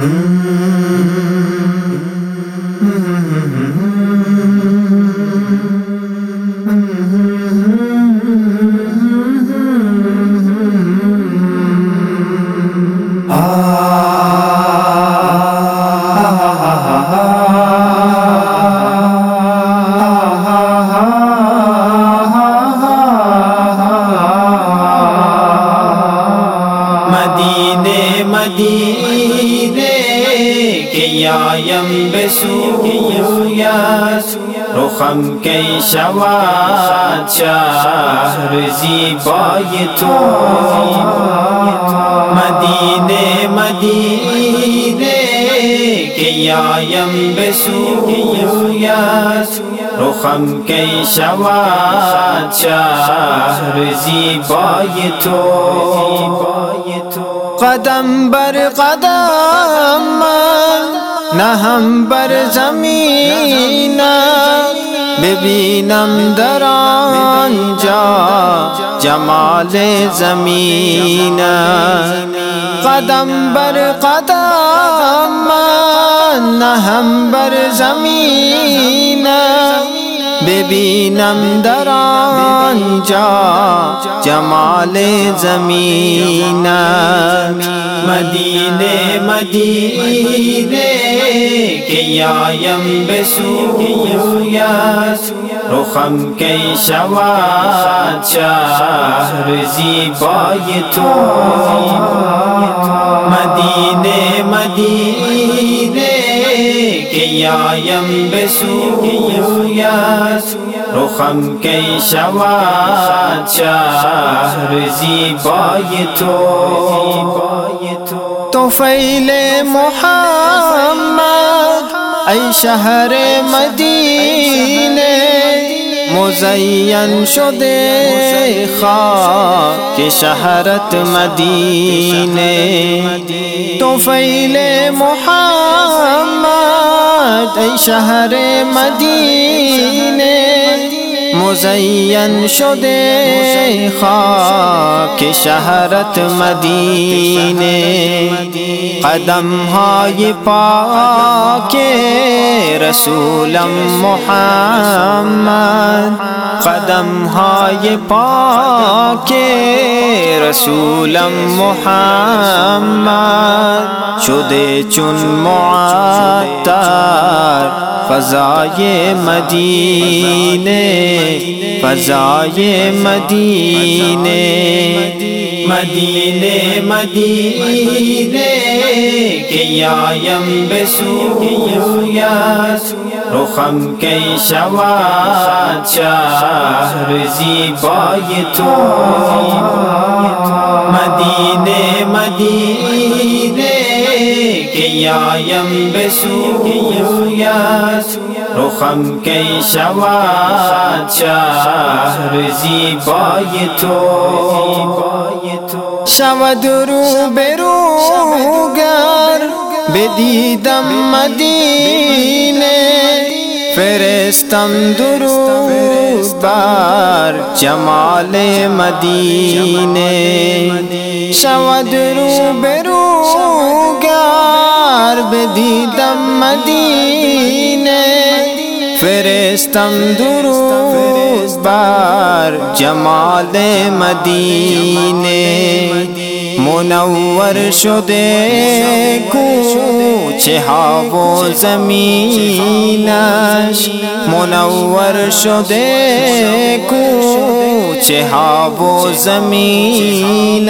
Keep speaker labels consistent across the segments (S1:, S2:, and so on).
S1: مدینے کے یایم رخم کی شوات شهر زیبای تو مدینے مدینے کے یایم بسویا رخم کی شوات شهر زیبای تو قدم بر قدم نہ ہم بر زمین ببینم در آنجا جمال زمین۔ قدم بر قدم نہ ہم بر زمین۔ ببینم در آنجا جمال زمین۔ مدینے مدینے۔ کے یایم بسویا رخم کی شوات شهر زیبای تو مدینے مدینے کے یایم بسویا رخم کی شوات شهر زیبای تو تو فیل محمد ای شهر مدینه مزین شده خاک شهرت مدینه تو فیل محمد ای شهر مدینه مزین شده خاک شهرت مدینه قدم های پاک رسولم محمد. قدم های پاک رسولم محمد. شده چون معطر فضای مدینه فضای مدینه. مدینے مدینے کے یایم بسویا رخم کی شواد شهر زیبای تو مدینے مدینے کے یایم بسویا رخم کی شوات شهر زیبای تو۔ شود رو بروگر بدیدم مدینه فرستم درود بر جمال مدینه شود رو برو گیار بدیدم مدینے فرستم درود بار جمال مدینے منور شده کوچه ها و زمینش منور شده کوچه ها و زمینش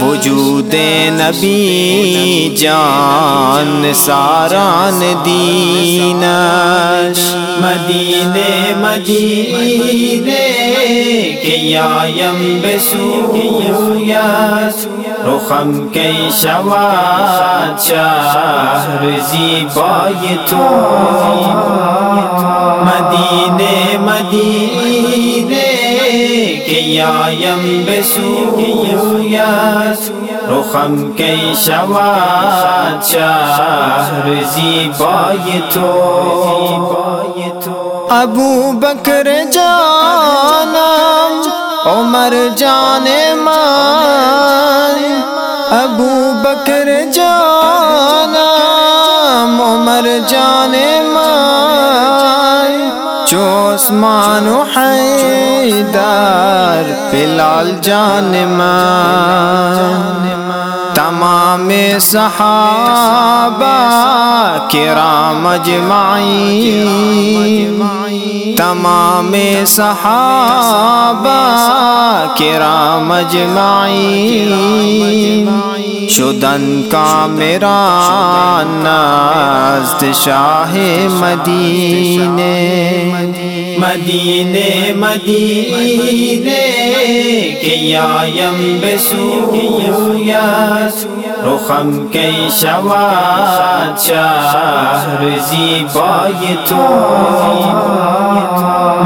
S1: وجود نبی جان ساران دینش مدینے مدینے کے یایم بسویا رخم کی شواد شهر زیبای تو۔ مدینے مدینے کے یایم رخم کی شوات شهر زیبای تو۔ ابو بکر جانم عمر جان مان ابو بکر جانا عمر جانے مان چوسمان و حیدار پلال جان مان تمام صحابہ کرام اجمعین۔ تمام صحابہ کرام اجمعین۔ شدن کا میرا نازد شاہ مدینے۔ مدینے مدینے، کہ یا یم بسو یا رخم کی شواد شهر زیبای تو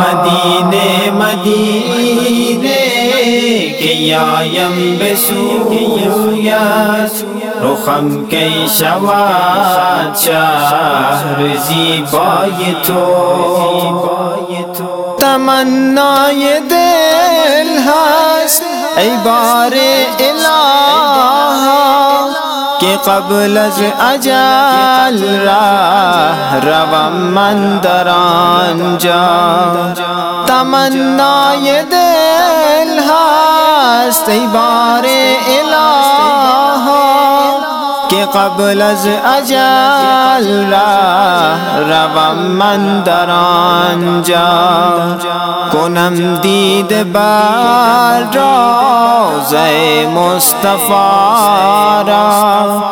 S1: مدینه مدینه که یایم بسویت رخم کی شواد شهر زیبای تو۔ تمنای دل هست ای بار الہ کہ قبل از اجل راہ روم من دران جا تمنا یہ دل استعبار الہ کہ قبل از اجل را روم من دران جا کنم دید بر روز مصطفی را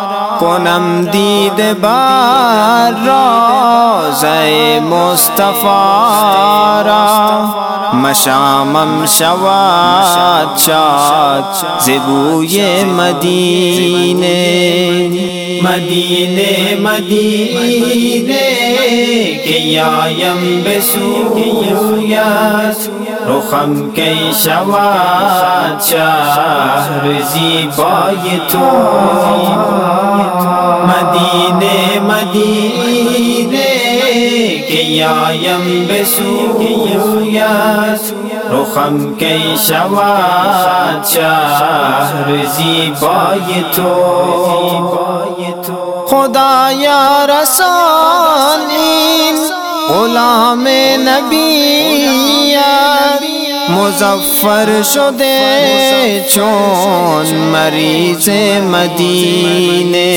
S1: کنم دید بار روزہ مصطفیٰ را. مشامم شواد شاد زبوی مدینے مدینے مدینے، کہ یایم بسویت رخم کی شواد شهر زیبای تو۔ مدینے مدینے، کہ یایم بسویت رخم کی شواد شهر زیبای تو۔ خدا یا رسالین غلام نبی، مظفر شدے چون مریض مدینے۔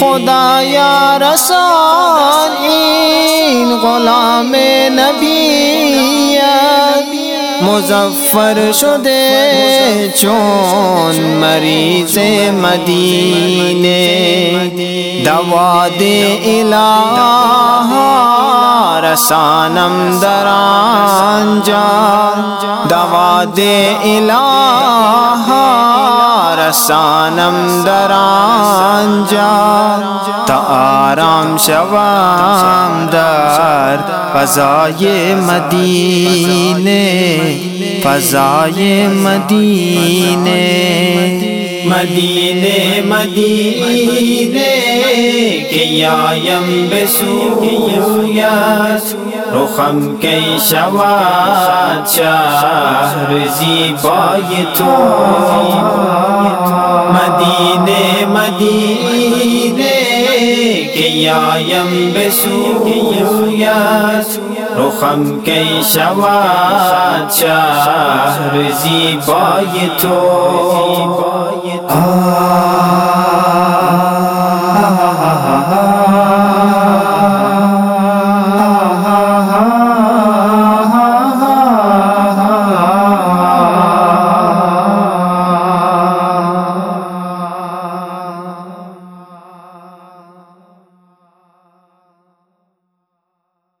S1: خدا یا رسالین غلام نبی مظفر شدے چون مریض مدینے دوا دے الہ رسانم دران جا دوا دے الہ سانم دران جا تا آرام شوام در فضای مدینے فضای مدینے۔ مدینے مدینے، کہ یایم بسویت رخم کی شواد شهر زیبای تو۔ مدینے مدینے، کہ یایم بسویت رخم کی شواد شهر زیبای تو۔ 아.